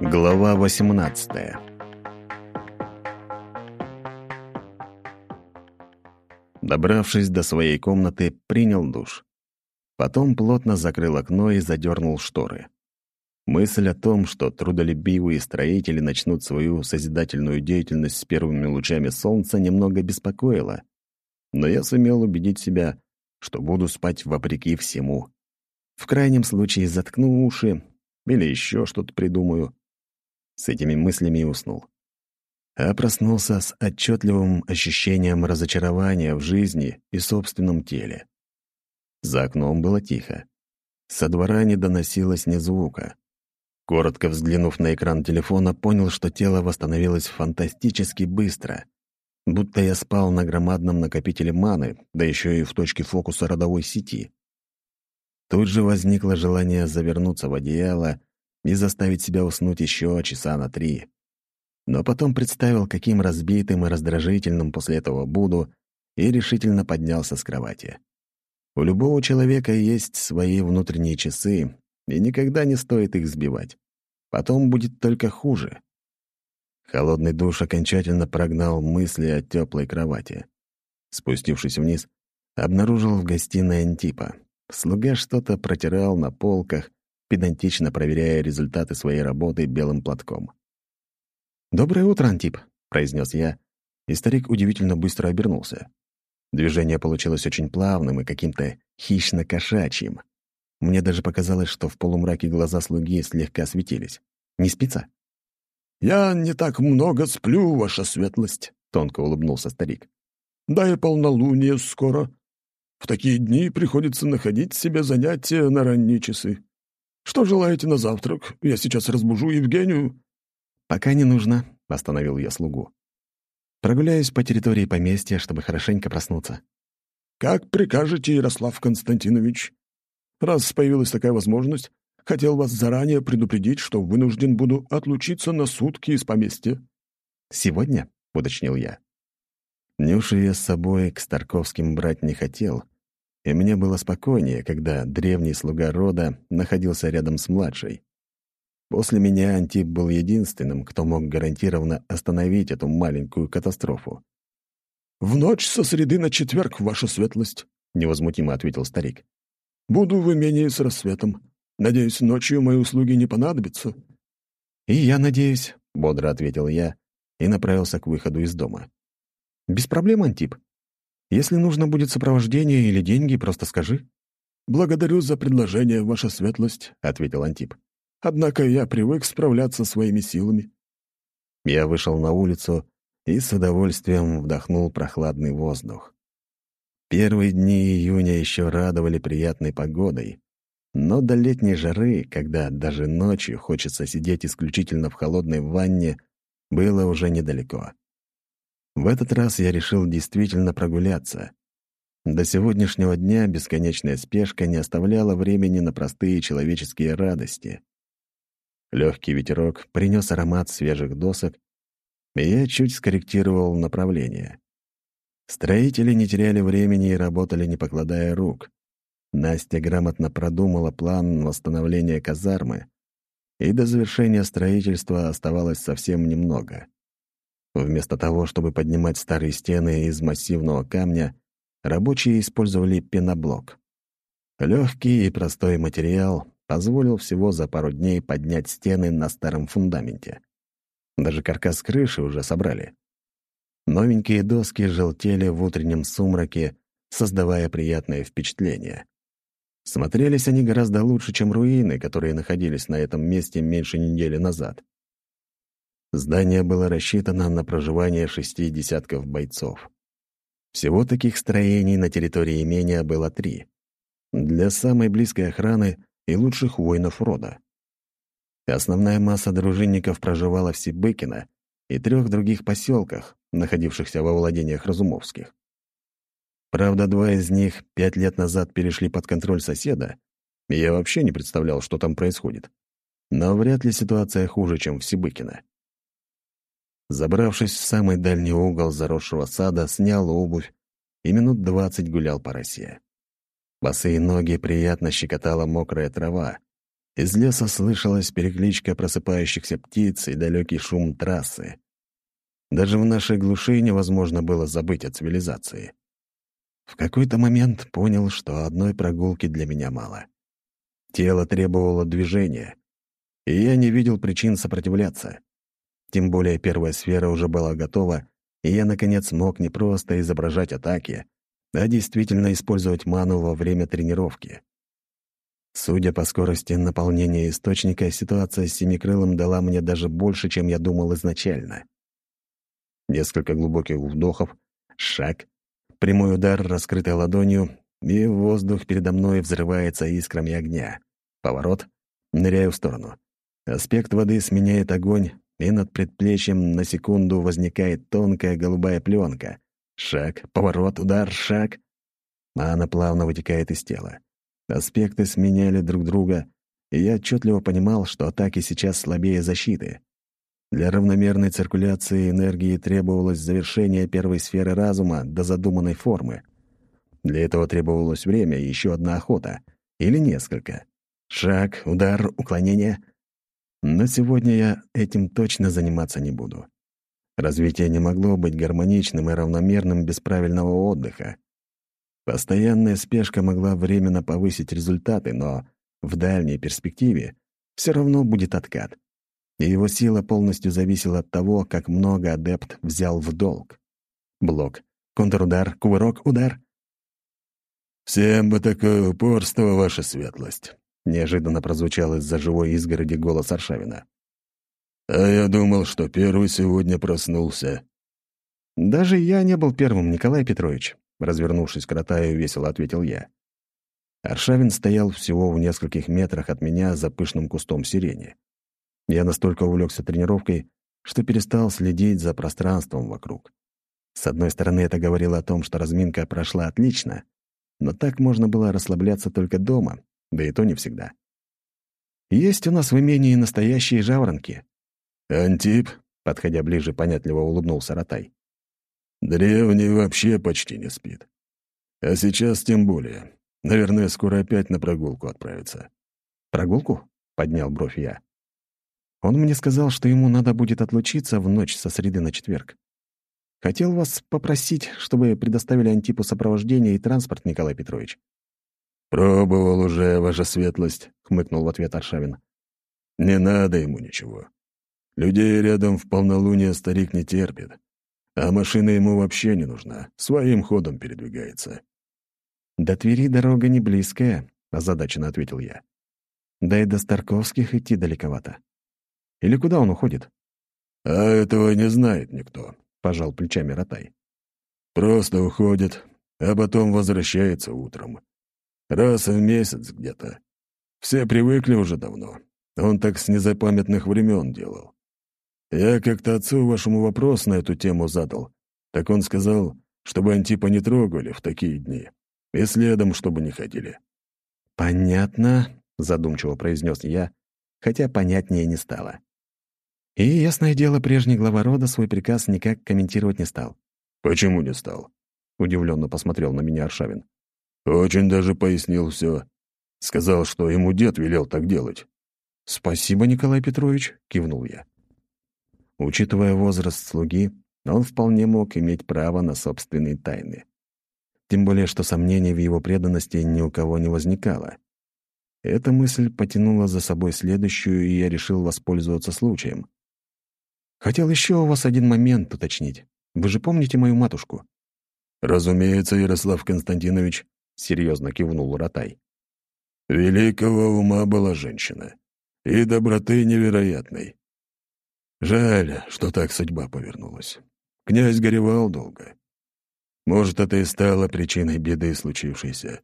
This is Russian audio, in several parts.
Глава 18 Добравшись до своей комнаты, принял душ. Потом плотно закрыл окно и задернул шторы. Мысль о том, что трудолюбивые строители начнут свою созидательную деятельность с первыми лучами солнца, немного беспокоила. Но я сумел убедить себя, что буду спать вопреки всему. В крайнем случае заткну уши или еще что-то придумаю. С этими мыслями и уснул. А проснулся с отчетливым ощущением разочарования в жизни и собственном теле. За окном было тихо. Со двора не доносилось ни звука. Коротко взглянув на экран телефона, понял, что тело восстановилось фантастически быстро. Будто я спал на громадном накопителе маны, да еще и в точке фокуса родовой сети. Тут же возникло желание завернуться в одеяло и заставить себя уснуть еще часа на три. Но потом представил, каким разбитым и раздражительным после этого буду, и решительно поднялся с кровати. У любого человека есть свои внутренние часы, и никогда не стоит их сбивать. Потом будет только хуже. Холодный душ окончательно прогнал мысли о теплой кровати. Спустившись вниз, обнаружил в гостиной Антипа. Слуга что-то протирал на полках, педантично проверяя результаты своей работы белым платком. «Доброе утро, Антип», — произнес я, и старик удивительно быстро обернулся. Движение получилось очень плавным и каким-то хищно-кошачьим. Мне даже показалось, что в полумраке глаза слуги слегка светились. «Не спится?» «Я не так много сплю, ваша светлость», — тонко улыбнулся старик. «Да и полнолуние скоро. В такие дни приходится находить себе занятия на ранние часы. Что желаете на завтрак? Я сейчас разбужу Евгению». «Пока не нужно», — остановил я слугу. «Прогуляюсь по территории поместья, чтобы хорошенько проснуться». «Как прикажете, Ярослав Константинович. Раз появилась такая возможность, хотел вас заранее предупредить, что вынужден буду отлучиться на сутки из поместья». «Сегодня?» — уточнил я. Нюшу я с собой к Старковским брать не хотел, и мне было спокойнее, когда древний слуга рода находился рядом с младшей. После меня Антип был единственным, кто мог гарантированно остановить эту маленькую катастрофу. «В ночь со среды на четверг, ваша светлость», — невозмутимо ответил старик. Буду в имении с рассветом. Надеюсь, ночью мои услуги не понадобятся». «И я надеюсь», — бодро ответил я и направился к выходу из дома. «Без проблем, Антип. Если нужно будет сопровождение или деньги, просто скажи». «Благодарю за предложение, ваша светлость», — ответил Антип. «Однако я привык справляться своими силами». Я вышел на улицу и с удовольствием вдохнул прохладный воздух. Первые дни июня еще радовали приятной погодой, но до летней жары, когда даже ночью хочется сидеть исключительно в холодной ванне, было уже недалеко. В этот раз я решил действительно прогуляться. До сегодняшнего дня бесконечная спешка не оставляла времени на простые человеческие радости. Легкий ветерок принес аромат свежих досок, и я чуть скорректировал направление. Строители не теряли времени и работали, не покладая рук. Настя грамотно продумала план восстановления казармы, и до завершения строительства оставалось совсем немного. Вместо того, чтобы поднимать старые стены из массивного камня, рабочие использовали пеноблок. Легкий и простой материал позволил всего за пару дней поднять стены на старом фундаменте. Даже каркас крыши уже собрали. Новенькие доски желтели в утреннем сумраке, создавая приятное впечатление. Смотрелись они гораздо лучше, чем руины, которые находились на этом месте меньше недели назад. Здание было рассчитано на проживание шести десятков бойцов. Всего таких строений на территории имения было три. Для самой близкой охраны и лучших воинов рода. Основная масса дружинников проживала в Сибыкино и трех других поселках, находившихся во владениях Разумовских. Правда, два из них пять лет назад перешли под контроль соседа, и я вообще не представлял, что там происходит. Но вряд ли ситуация хуже, чем в Сибыкино. Забравшись в самый дальний угол заросшего сада, снял обувь и минут двадцать гулял по росе. Босые ноги приятно щекотала мокрая трава, Из леса слышалась перекличка просыпающихся птиц и далекий шум трассы. Даже в нашей глуши невозможно было забыть о цивилизации. В какой-то момент понял, что одной прогулки для меня мало. Тело требовало движения, и я не видел причин сопротивляться. Тем более первая сфера уже была готова, и я, наконец, мог не просто изображать атаки, а действительно использовать ману во время тренировки. Судя по скорости наполнения источника, ситуация с Семикрылым дала мне даже больше, чем я думал изначально. Несколько глубоких вдохов, шаг, прямой удар, раскрытой ладонью, и воздух передо мной взрывается искрами огня. Поворот, ныряю в сторону. Аспект воды сменяет огонь, и над предплечьем на секунду возникает тонкая голубая пленка. Шаг, поворот, удар, шаг. Она плавно вытекает из тела. Аспекты сменяли друг друга, и я отчетливо понимал, что атаки сейчас слабее защиты. Для равномерной циркуляции энергии требовалось завершение первой сферы разума до задуманной формы. Для этого требовалось время и еще одна охота. Или несколько. Шаг, удар, уклонение. Но сегодня я этим точно заниматься не буду. Развитие не могло быть гармоничным и равномерным без правильного отдыха. Постоянная спешка могла временно повысить результаты, но в дальней перспективе все равно будет откат. И его сила полностью зависела от того, как много адепт взял в долг. Блок, контрудар, кувырок, удар. «Всем бы такое упорство, ваша светлость!» — неожиданно прозвучал из-за живой изгороди голос Аршавина. «А я думал, что первый сегодня проснулся». «Даже я не был первым, Николай Петрович», Развернувшись к Ротаю, весело ответил я. Аршавин стоял всего в нескольких метрах от меня за пышным кустом сирени. Я настолько увлекся тренировкой, что перестал следить за пространством вокруг. С одной стороны, это говорило о том, что разминка прошла отлично, но так можно было расслабляться только дома, да и то не всегда. Есть у нас в имении настоящие жаворонки. «Антип», — подходя ближе, понятливо улыбнулся Ротай. Древний вообще почти не спит. А сейчас тем более. Наверное, скоро опять на прогулку отправится. «Прогулку?» — поднял бровь я. Он мне сказал, что ему надо будет отлучиться в ночь со среды на четверг. Хотел вас попросить, чтобы предоставили Антипу сопровождение и транспорт, Николай Петрович. «Пробовал уже, ваша светлость», — хмыкнул в ответ Аршавин. «Не надо ему ничего. Людей рядом в полнолуние старик не терпит. А машина ему вообще не нужна, своим ходом передвигается. «До Твери дорога не близкая», — озадаченно ответил я. «Да и до Старковских идти далековато. Или куда он уходит?» «А этого не знает никто», — пожал плечами Ротай. «Просто уходит, а потом возвращается утром. Раз в месяц где-то. Все привыкли уже давно. Он так с незапамятных времен делал. Я как-то отцу вашему вопрос на эту тему задал. Так он сказал, чтобы Антипа не трогали в такие дни. И следом, чтобы не ходили. «Понятно», — задумчиво произнес я, хотя понятнее не стало. И, ясное дело, прежний глава рода свой приказ никак комментировать не стал. «Почему не стал?» — удивленно посмотрел на меня Аршавин. «Очень даже пояснил все. Сказал, что ему дед велел так делать». «Спасибо, Николай Петрович», — кивнул я. Учитывая возраст слуги, он вполне мог иметь право на собственные тайны. Тем более, что сомнений в его преданности ни у кого не возникало. Эта мысль потянула за собой следующую, и я решил воспользоваться случаем. Хотел еще у вас один момент уточнить. Вы же помните мою матушку? «Разумеется, Ярослав Константинович», — серьезно кивнул Ротай. «Великого ума была женщина. И доброты невероятной. Жаль, что так судьба повернулась. Князь горевал долго. Может, это и стало причиной беды случившейся.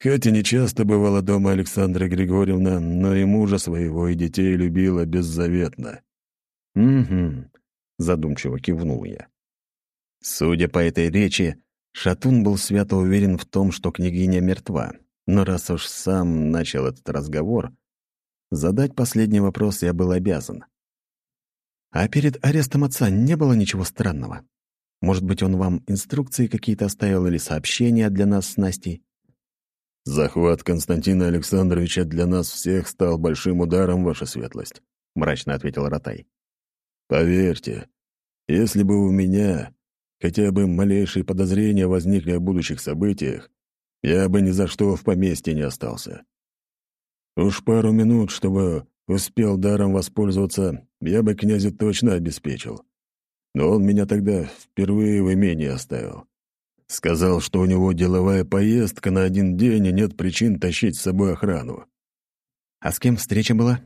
Хотя нечасто бывала дома Александра Григорьевна, но и мужа своего, и детей любила беззаветно. «Угу», — задумчиво кивнул я. Судя по этой речи, Шатун был свято уверен в том, что княгиня мертва. Но раз уж сам начал этот разговор, задать последний вопрос я был обязан. А перед арестом отца не было ничего странного? Может быть, он вам инструкции какие-то оставил или сообщения для нас с Настей? «Захват Константина Александровича для нас всех стал большим ударом, ваша светлость», — мрачно ответил Ротай. «Поверьте, если бы у меня хотя бы малейшие подозрения возникли о будущих событиях, я бы ни за что в поместье не остался. Уж пару минут, чтобы успел даром воспользоваться, я бы князя точно обеспечил. Но он меня тогда впервые в имении оставил. Сказал, что у него деловая поездка на один день и нет причин тащить с собой охрану. «А с кем встреча была?»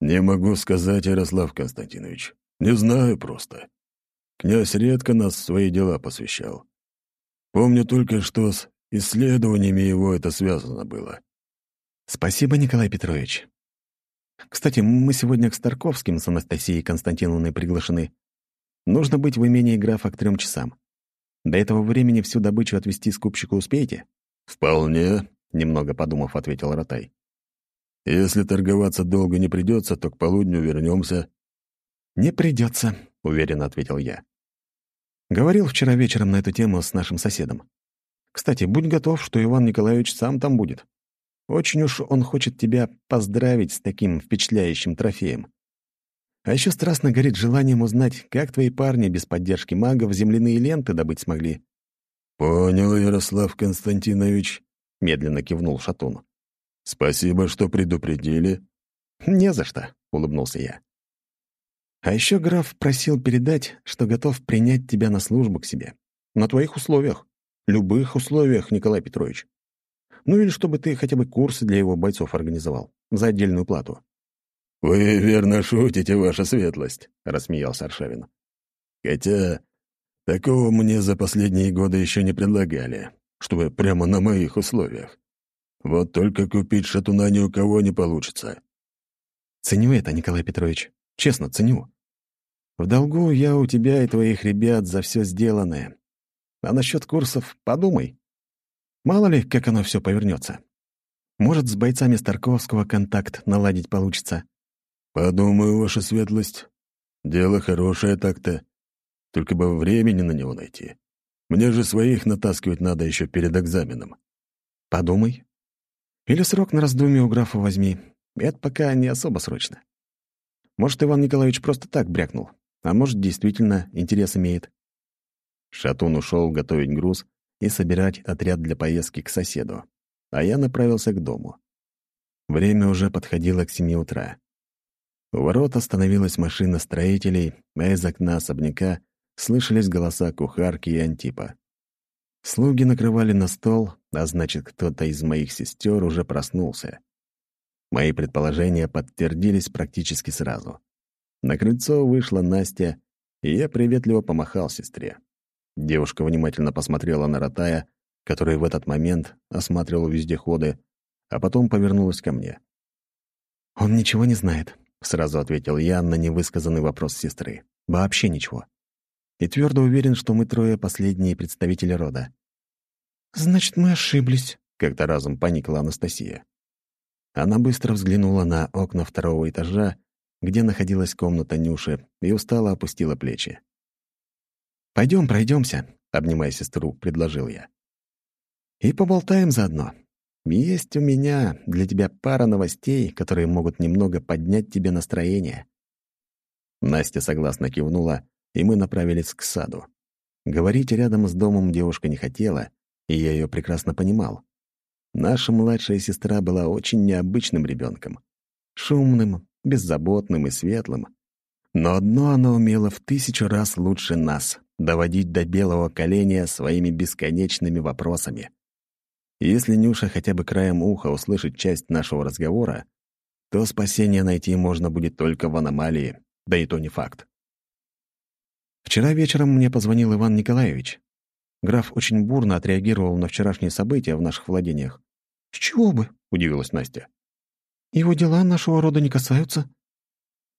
«Не могу сказать, Ярослав Константинович. Не знаю просто. Князь редко нас в свои дела посвящал. Помню только, что с исследованиями его это связано было». «Спасибо, Николай Петрович. Кстати, мы сегодня к Старковским с Анастасией Константиновной приглашены. Нужно быть в имении графа к трем часам. До этого времени всю добычу отвезти скупщику успеете?» «Вполне», — немного подумав, ответил Ротай. «Если торговаться долго не придется, то к полудню вернемся. «Не придется», — уверенно ответил я. Говорил вчера вечером на эту тему с нашим соседом. Кстати, будь готов, что Иван Николаевич сам там будет. Очень уж он хочет тебя поздравить с таким впечатляющим трофеем. А еще страстно горит желанием узнать, как твои парни без поддержки магов земляные ленты добыть смогли. «Понял, Ярослав Константинович», — медленно кивнул Шатун. «Спасибо, что предупредили». «Не за что», — улыбнулся я. «А еще граф просил передать, что готов принять тебя на службу к себе. На твоих условиях. Любых условиях, Николай Петрович. Ну или чтобы ты хотя бы курсы для его бойцов организовал. За отдельную плату. «Вы верно шутите, ваша светлость», — рассмеялся Аршавин. «Хотя такого мне за последние годы еще не предлагали, чтобы прямо на моих условиях. Вот только купить шатуна ни у кого не получится». «Ценю это, Николай Петрович. Честно, ценю. В долгу я у тебя и твоих ребят за все сделанное. А насчет курсов подумай. Мало ли, как оно все повернется. Может, с бойцами Старковского контакт наладить получится. «Подумаю, ваша светлость. Дело хорошее так-то. Только бы времени на него найти. Мне же своих натаскивать надо еще перед экзаменом». «Подумай. Или срок на раздумье у графа возьми. Это пока не особо срочно. Может, Иван Николаевич просто так брякнул, а может, действительно интерес имеет». Шатун ушел готовить груз и собирать отряд для поездки к соседу, а я направился к дому. Время уже подходило к семи утра. У ворот остановилась машина строителей, а из окна особняка слышались голоса кухарки и Антипа. Слуги накрывали на стол, а значит, кто-то из моих сестер уже проснулся. Мои предположения подтвердились практически сразу. На крыльцо вышла Настя, и я приветливо помахал сестре. Девушка внимательно посмотрела на Ротая, который в этот момент осматривал вездеходы, а потом повернулась ко мне. «Он ничего не знает. — сразу ответил я на невысказанный вопрос сестры. «Вообще ничего. И твердо уверен, что мы трое последние представители рода». «Значит, мы ошиблись», — как-то разом поникла Анастасия. Она быстро взглянула на окна второго этажа, где находилась комната Нюши, и устало опустила плечи. Пойдем, пройдемся, обнимая сестру, предложил я. «И поболтаем заодно. Есть у меня для тебя пара новостей, которые могут немного поднять тебе настроение». Настя согласно кивнула, и мы направились к саду. Говорить рядом с домом девушка не хотела, и я ее прекрасно понимал. Наша младшая сестра была очень необычным ребенком, шумным, беззаботным и светлым. Но одно она умела в тысячу раз лучше нас — доводить до белого коленя своими бесконечными вопросами если Нюша хотя бы краем уха услышит часть нашего разговора, то спасение найти можно будет только в аномалии, да и то не факт. Вчера вечером мне позвонил Иван Николаевич. Граф очень бурно отреагировал на вчерашние события в наших владениях. «С чего бы?» — удивилась Настя. «Его дела нашего рода не касаются».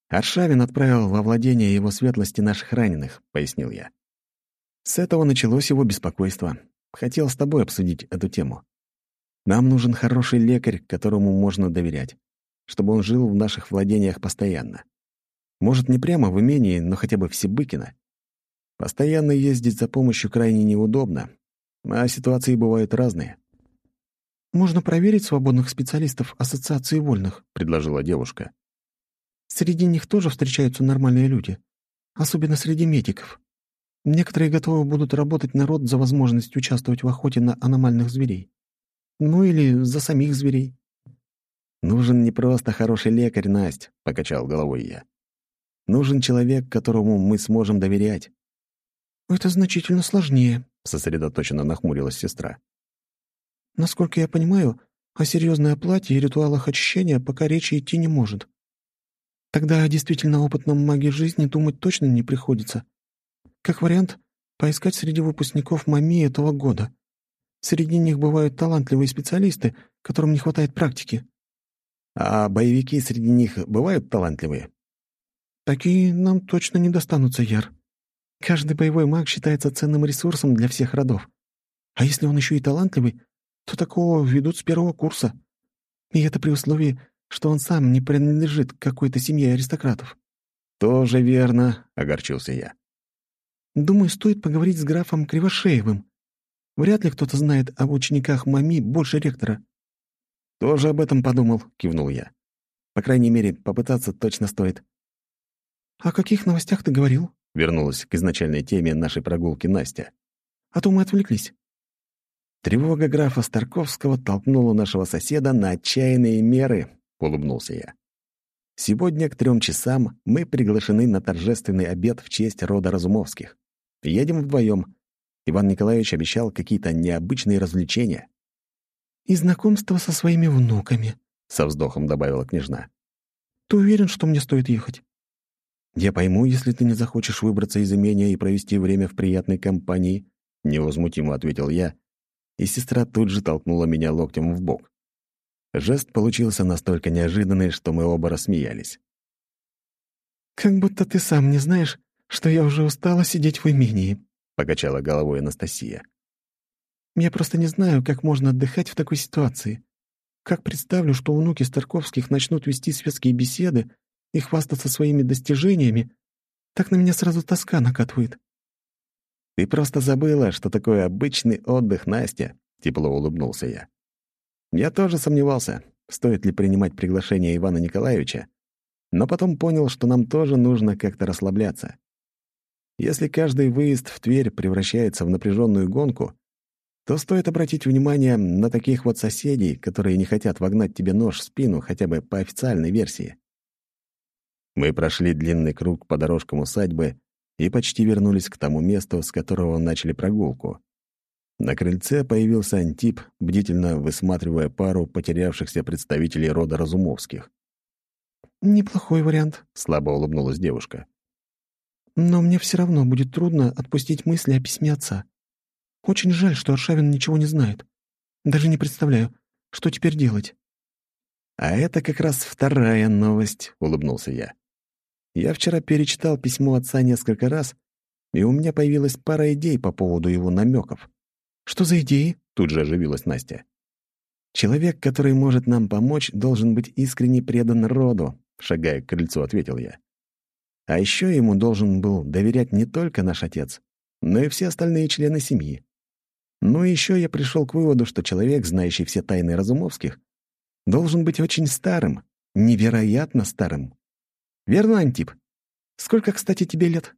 «Аршавин отправил во владение его светлости наших раненых», — пояснил я. «С этого началось его беспокойство. Хотел с тобой обсудить эту тему. Нам нужен хороший лекарь, которому можно доверять, чтобы он жил в наших владениях постоянно. Может, не прямо в имении, но хотя бы в Сибыкино. Постоянно ездить за помощью крайне неудобно, а ситуации бывают разные. «Можно проверить свободных специалистов Ассоциации вольных», — предложила девушка. «Среди них тоже встречаются нормальные люди, особенно среди медиков. Некоторые готовы будут работать на род за возможность участвовать в охоте на аномальных зверей. Ну или за самих зверей». «Нужен не просто хороший лекарь, Насть», — покачал головой я. «Нужен человек, которому мы сможем доверять». «Это значительно сложнее», — сосредоточенно нахмурилась сестра. Насколько я понимаю, о серьезной оплате и ритуалах очищения пока речи идти не может. Тогда о действительно опытном маге жизни думать точно не приходится. Как вариант, поискать среди выпускников МАМИ этого года. Среди них бывают талантливые специалисты, которым не хватает практики. А боевики среди них бывают талантливые? Такие нам точно не достанутся, Яр. Каждый боевой маг считается ценным ресурсом для всех родов. А если он еще и талантливый, то такого ведут с первого курса. И это при условии, что он сам не принадлежит к какой-то семье аристократов». «Тоже верно», — огорчился я. «Думаю, стоит поговорить с графом Кривошеевым. Вряд ли кто-то знает об учениках Мами больше ректора». «Тоже об этом подумал», — кивнул я. «По крайней мере, попытаться точно стоит». «О каких новостях ты говорил?» — вернулась к изначальной теме нашей прогулки Настя. «А то мы отвлеклись». Тревога графа Старковского толкнула нашего соседа на отчаянные меры, улыбнулся я. Сегодня к трем часам мы приглашены на торжественный обед в честь рода Разумовских. Едем вдвоем. Иван Николаевич обещал какие-то необычные развлечения. «И знакомство со своими внуками», — со вздохом добавила княжна. «Ты уверен, что мне стоит ехать?» «Я пойму, если ты не захочешь выбраться из имения и провести время в приятной компании», — невозмутимо ответил я, и сестра тут же толкнула меня локтем в бок. Жест получился настолько неожиданный, что мы оба рассмеялись. «Как будто ты сам не знаешь, что я уже устала сидеть в имении», — покачала головой Анастасия. «Я просто не знаю, как можно отдыхать в такой ситуации. Как представлю, что внуки Старковских начнут вести светские беседы и хвастаться своими достижениями, так на меня сразу тоска накатывает. «Ты просто забыла, что такое обычный отдых, Настя», — тепло улыбнулся я. Я тоже сомневался, стоит ли принимать приглашение Ивана Николаевича, но потом понял, что нам тоже нужно как-то расслабляться. Если каждый выезд в Тверь превращается в напряженную гонку, то стоит обратить внимание на таких вот соседей, которые не хотят вогнать тебе нож в спину хотя бы по официальной версии. Мы прошли длинный круг по дорожкам усадьбы и почти вернулись к тому месту, с которого начали прогулку. На крыльце появился Антип, бдительно высматривая пару потерявшихся представителей рода Разумовских. «Неплохой вариант», — слабо улыбнулась девушка. «Но мне все равно будет трудно отпустить мысли о письме отца. Очень жаль, что Аршавин ничего не знает. Даже не представляю, что теперь делать». «А это как раз вторая новость», — улыбнулся я. Я вчера перечитал письмо отца несколько раз, и у меня появилась пара идей по поводу его намеков. «Что за идеи?» — тут же оживилась Настя. «Человек, который может нам помочь, должен быть искренне предан роду», — шагая к крыльцу, ответил я. «А еще ему должен был доверять не только наш отец, но и все остальные члены семьи. Ну и еще я пришел к выводу, что человек, знающий все тайны Разумовских, должен быть очень старым, невероятно старым. Верно, Антип? Сколько, кстати, тебе лет?»